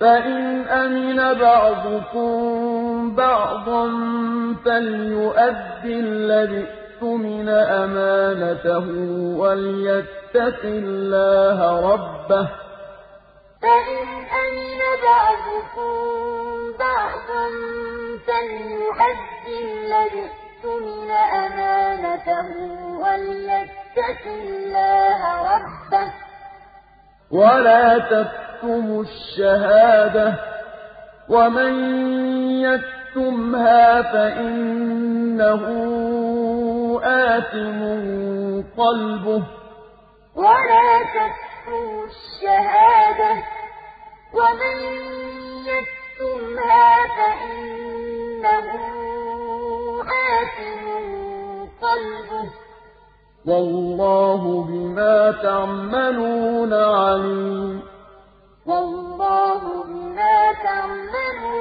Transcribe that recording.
فَإِنْ أَمِنَ بَعْضُكُم بَعْضًا فَلْيُؤَدِّ الَّذِي اؤْتُمِنَ أَمَانَتَهُ وَلْيَتَّقِ اللَّهَ رَبَّهُ ۗ فَإِنْ أَمِنَ بَعْضُكُم بَعْضًا فَلْيُؤَدِّ الَّذِي اؤْتُمِنَ أَمَانَتَهُ وَلْيَتَّقِ اللَّهَ رَبَّهُ ۗ وَلَا تَكْتُمُوا الشَّهَادَةَ ۚ وَمَن يَكْتُمْهَا فَإِنَّهُ آثِمٌ قَلْبُهُ ۗ وَاللَّهُ بِمَا تَعْمَلُونَ عَلِيمٌ محمد